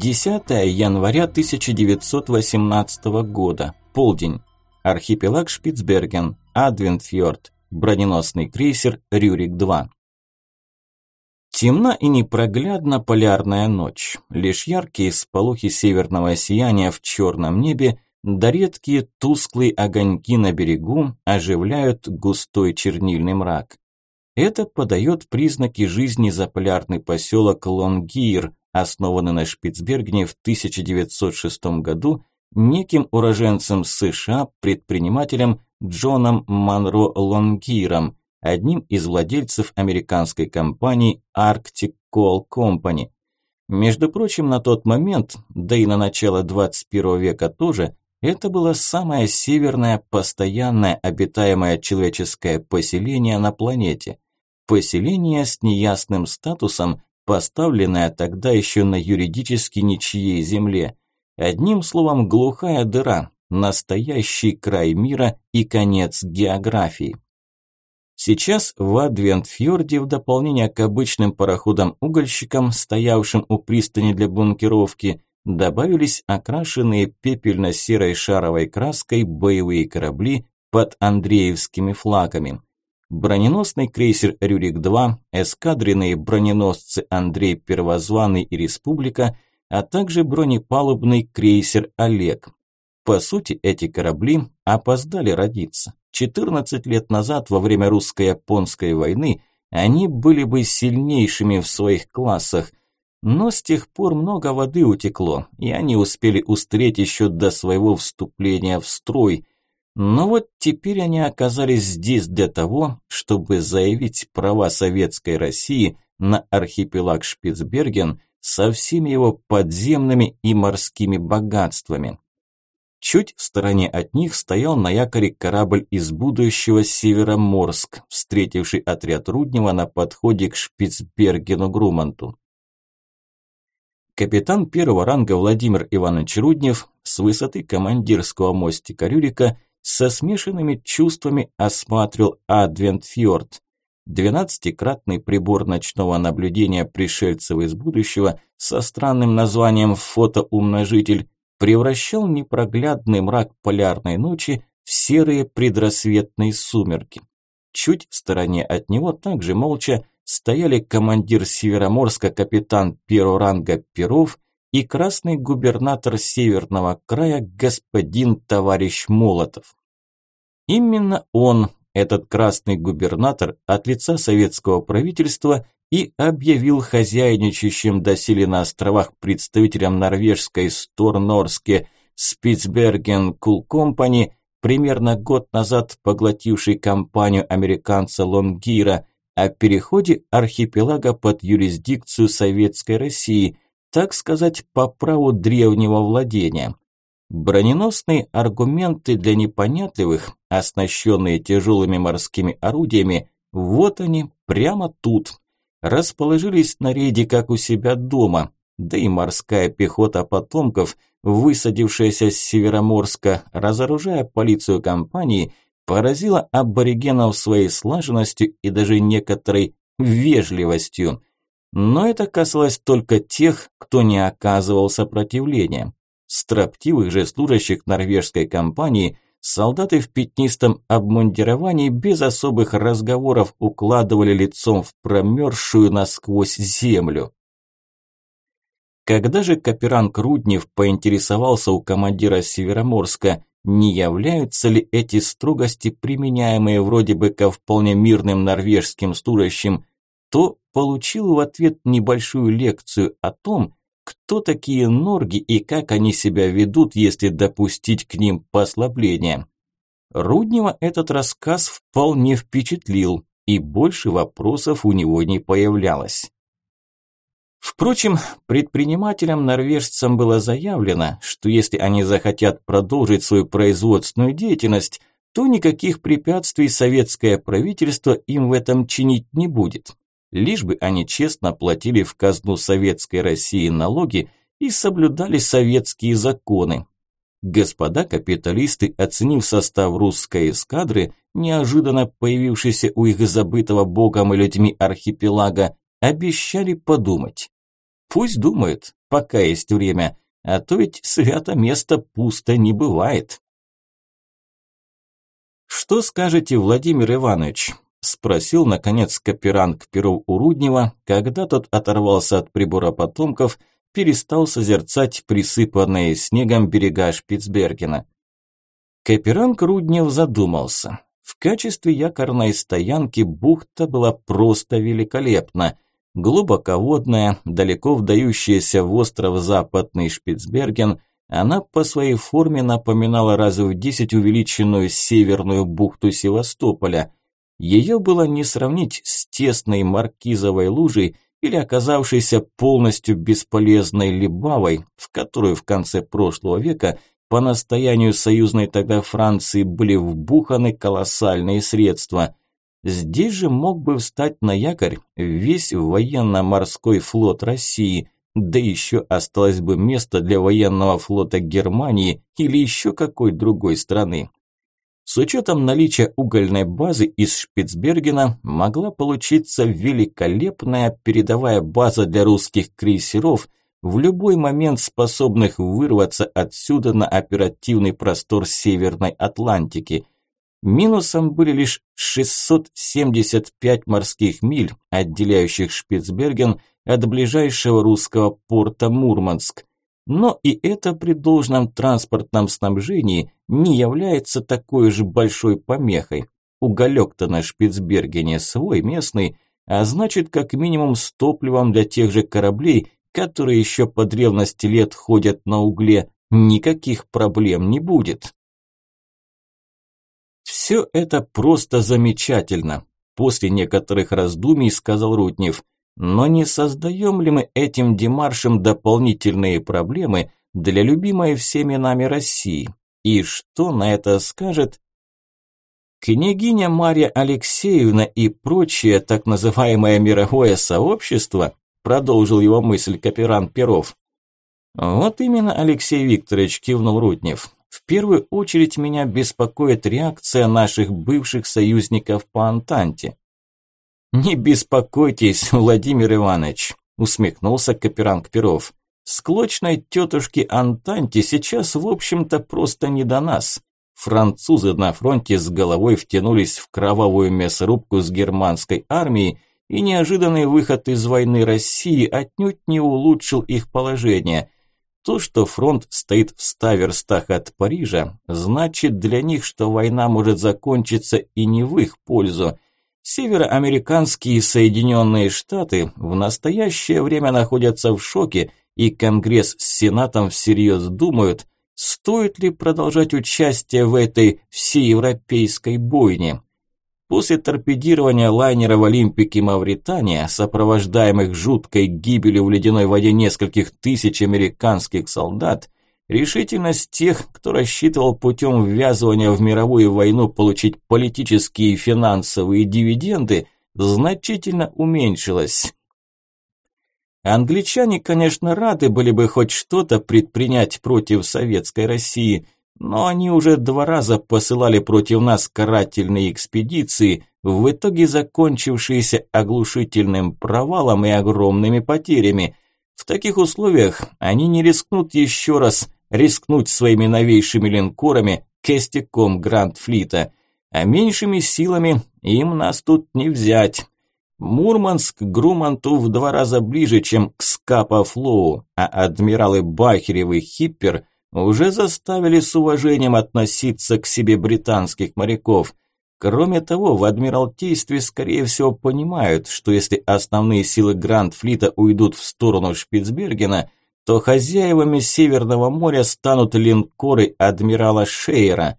10 января 1918 года. Полдень. Архипелаг Шпицберген, Адвентфьорд, броненосный крейсер «Рюрик-2». Темна и непроглядна полярная ночь. Лишь яркие сполохи северного сияния в черном небе да редкие тусклые огоньки на берегу оживляют густой чернильный мрак. Это подает признаки жизни заполярный поселок Лонгир, основанный на Шпицбергене в 1906 году неким уроженцем США, предпринимателем Джоном Монро Лонгиром, одним из владельцев американской компании Arctic Coal Company. Между прочим, на тот момент, да и на начало 21 века тоже, это было самое северное постоянное обитаемое человеческое поселение на планете. Поселение с неясным статусом, поставленное тогда еще на юридически ничьей земле. Одним словом, глухая дыра, настоящий край мира и конец географии. Сейчас в Адвентфьорде в дополнение к обычным пароходам-угольщикам, стоявшим у пристани для бункеровки, добавились окрашенные пепельно-серой шаровой краской боевые корабли под Андреевскими флагами. Броненосный крейсер «Рюрик-2», эскадренные броненосцы «Андрей Первозванный» и «Республика», а также бронепалубный крейсер «Олег». По сути, эти корабли опоздали родиться. 14 лет назад, во время русско-японской войны, они были бы сильнейшими в своих классах, но с тех пор много воды утекло, и они успели устреть еще до своего вступления в строй. Но вот теперь они оказались здесь для того, чтобы заявить права советской России на архипелаг Шпицберген со всеми его подземными и морскими богатствами. Чуть в стороне от них стоял на якоре корабль из будущего Североморск, встретивший отряд Руднева на подходе к Шпицбергену-Груманту. Капитан первого ранга Владимир Иванович Руднев с высоты командирского мостика Рюрика со смешанными чувствами осматривал Адвентфьорд. Двенадцатикратный прибор ночного наблюдения пришельцев из будущего со странным названием «фотоумножитель» превращал непроглядный мрак полярной ночи в серые предрассветные сумерки. Чуть в стороне от него также молча стояли командир Североморска капитан первого ранга Перов и красный губернатор Северного края господин товарищ Молотов. Именно он, этот красный губернатор, от лица советского правительства и объявил хозяйничающим доселе на островах представителям норвежской Сторнорске Спицберген Кул Компани, примерно год назад поглотивший компанию американца Лонгира, о переходе архипелага под юрисдикцию Советской России, так сказать, по праву древнего владения. Броненосные аргументы для непонятливых, оснащенные тяжелыми морскими орудиями, вот они, прямо тут – расположились на рейде как у себя дома, да и морская пехота потомков, высадившаяся с Североморска, разоружая полицию компании, поразила аборигенов своей слаженностью и даже некоторой вежливостью. Но это касалось только тех, кто не оказывал сопротивления. Строптивых же служащих норвежской компании – солдаты в пятнистом обмундировании без особых разговоров укладывали лицом в промерзшую насквозь землю. Когда же Каперанг Руднев поинтересовался у командира Североморска, не являются ли эти строгости, применяемые вроде бы ко вполне мирным норвежским служащим, то получил в ответ небольшую лекцию о том, кто такие норги и как они себя ведут, если допустить к ним послабление. Руднева этот рассказ вполне впечатлил, и больше вопросов у него не появлялось. Впрочем, предпринимателям-норвежцам было заявлено, что если они захотят продолжить свою производственную деятельность, то никаких препятствий советское правительство им в этом чинить не будет лишь бы они честно платили в казну Советской России налоги и соблюдали советские законы. Господа капиталисты, оценив состав русской эскадры, неожиданно появившийся у их забытого богом и людьми архипелага, обещали подумать. Пусть думают, пока есть время, а то ведь свято место пусто не бывает. «Что скажете, Владимир Иванович?» – спросил, наконец, каперанг Перов у когда тот оторвался от прибора потомков, перестал созерцать присыпанные снегом берега Шпицбергена. Каперанг Руднев задумался. В качестве якорной стоянки бухта была просто великолепна. Глубоководная, далеко вдающаяся в остров Западный Шпицберген, она по своей форме напоминала раз в десять увеличенную северную бухту Севастополя. Ее было не сравнить с тесной маркизовой лужей или оказавшейся полностью бесполезной Либавой, в которую в конце прошлого века по настоянию союзной тогда Франции были вбуханы колоссальные средства. Здесь же мог бы встать на якорь весь военно-морской флот России – да еще осталось бы место для военного флота Германии или еще какой другой страны. С учетом наличия угольной базы из Шпицбергена могла получиться великолепная передовая база для русских крейсеров, в любой момент способных вырваться отсюда на оперативный простор Северной Атлантики. Минусом были лишь 675 морских миль, отделяющих Шпицберген от ближайшего русского порта Мурманск. Но и это при должном транспортном снабжении не является такой же большой помехой. Уголек-то на Шпицбергене свой местный, а значит как минимум с топливом для тех же кораблей, которые еще по древности лет ходят на угле, никаких проблем не будет. Все это просто замечательно. После некоторых раздумий сказал Руднев – но не создаем ли мы этим демаршем дополнительные проблемы для любимой всеми нами России? И что на это скажет Княгиня Марья Алексеевна и прочее так называемое мировое сообщество, продолжил его мысль Каперан Перов. Вот именно, Алексей Викторович, кивнул Руднев. В первую очередь меня беспокоит реакция наших бывших союзников по Антанте. «Не беспокойтесь, Владимир Иванович», – усмехнулся Каперанг Перов. «Склочной тетушки Антанти сейчас, в общем-то, просто не до нас. Французы на фронте с головой втянулись в кровавую мясорубку с германской армией, и неожиданный выход из войны России отнюдь не улучшил их положение. То, что фронт стоит в ста верстах от Парижа, значит для них, что война может закончиться и не в их пользу – Североамериканские Соединенные Штаты в настоящее время находятся в шоке, и Конгресс с Сенатом всерьез думают, стоит ли продолжать участие в этой всеевропейской бойне. После торпедирования лайнера в Олимпике Мавритания, сопровождаемых жуткой гибелью в ледяной воде нескольких тысяч американских солдат, Решительность тех, кто рассчитывал путем ввязывания в мировую войну получить политические и финансовые дивиденды, значительно уменьшилась. Англичане, конечно, рады были бы хоть что-то предпринять против советской России, но они уже два раза посылали против нас карательные экспедиции, в итоге закончившиеся оглушительным провалом и огромными потерями. В таких условиях они не рискнут еще раз рискнуть своими новейшими линкорами костяком Гранд-флита, а меньшими силами им нас тут не взять. Мурманск Груманту в два раза ближе, чем к Скапа-Флоу, а адмиралы Бахерев и Хиппер уже заставили с уважением относиться к себе британских моряков. Кроме того, в Адмиралтействе, скорее всего, понимают, что если основные силы Гранд-флита уйдут в сторону Шпицбергена – то хозяевами Северного моря станут линкоры адмирала Шейера.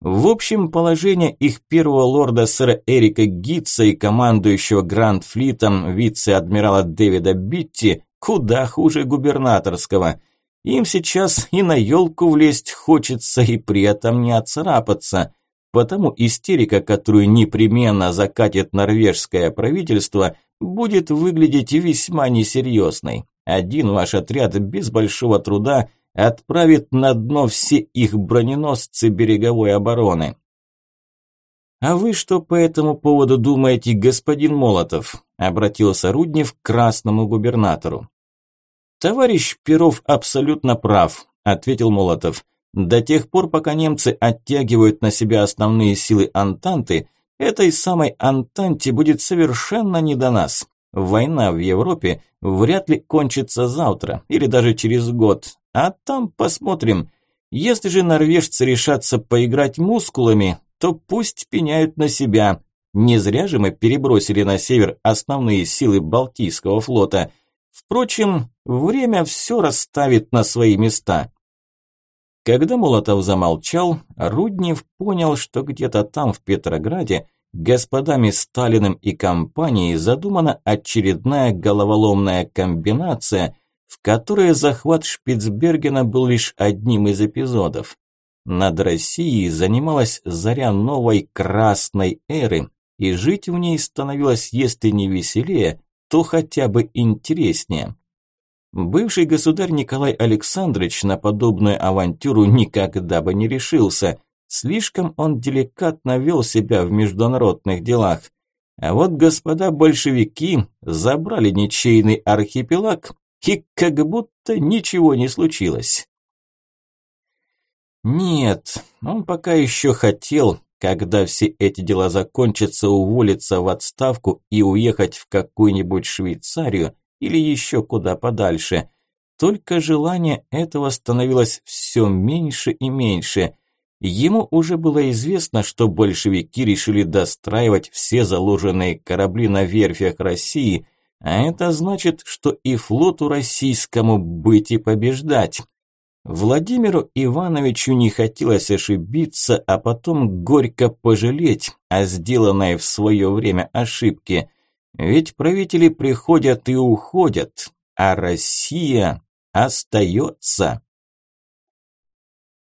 В общем, положение их первого лорда сэра Эрика Гитца и командующего Гранд-флитом вице-адмирала Дэвида Битти куда хуже губернаторского. Им сейчас и на елку влезть хочется, и при этом не отцарапаться. Потому истерика, которую непременно закатит норвежское правительство, будет выглядеть весьма несерьезной. Один ваш отряд без большого труда отправит на дно все их броненосцы береговой обороны. «А вы что по этому поводу думаете, господин Молотов?» – обратился Руднев к красному губернатору. Товарищ Перов абсолютно прав, ответил Молотов. До тех пор, пока немцы оттягивают на себя основные силы Антанты, этой самой Антанте будет совершенно не до нас. Война в Европе вряд ли кончится завтра или даже через год, а там посмотрим. Если же норвежцы решатся поиграть мускулами, то пусть пеняют на себя. Не зря же мы перебросили на север основные силы Балтийского флота. Впрочем, время все расставит на свои места. Когда Молотов замолчал, Руднев понял, что где-то там, в Петрограде, господами Сталиным и компанией задумана очередная головоломная комбинация, в которой захват Шпицбергена был лишь одним из эпизодов. Над Россией занималась заря новой красной эры, и жить в ней становилось, если не веселее, то хотя бы интереснее. Бывший государь Николай Александрович на подобную авантюру никогда бы не решился – Слишком он деликатно вел себя в международных делах. А вот господа большевики забрали ничейный архипелаг, и как будто ничего не случилось. Нет, он пока еще хотел, когда все эти дела закончатся, уволиться в отставку и уехать в какую-нибудь Швейцарию или еще куда подальше. Только желание этого становилось все меньше и меньше – Ему уже было известно, что большевики решили достраивать все заложенные корабли на верфях России, а это значит, что и флоту российскому быть и побеждать. Владимиру Ивановичу не хотелось ошибиться, а потом горько пожалеть о сделанной в свое время ошибке. Ведь правители приходят и уходят, а Россия остается.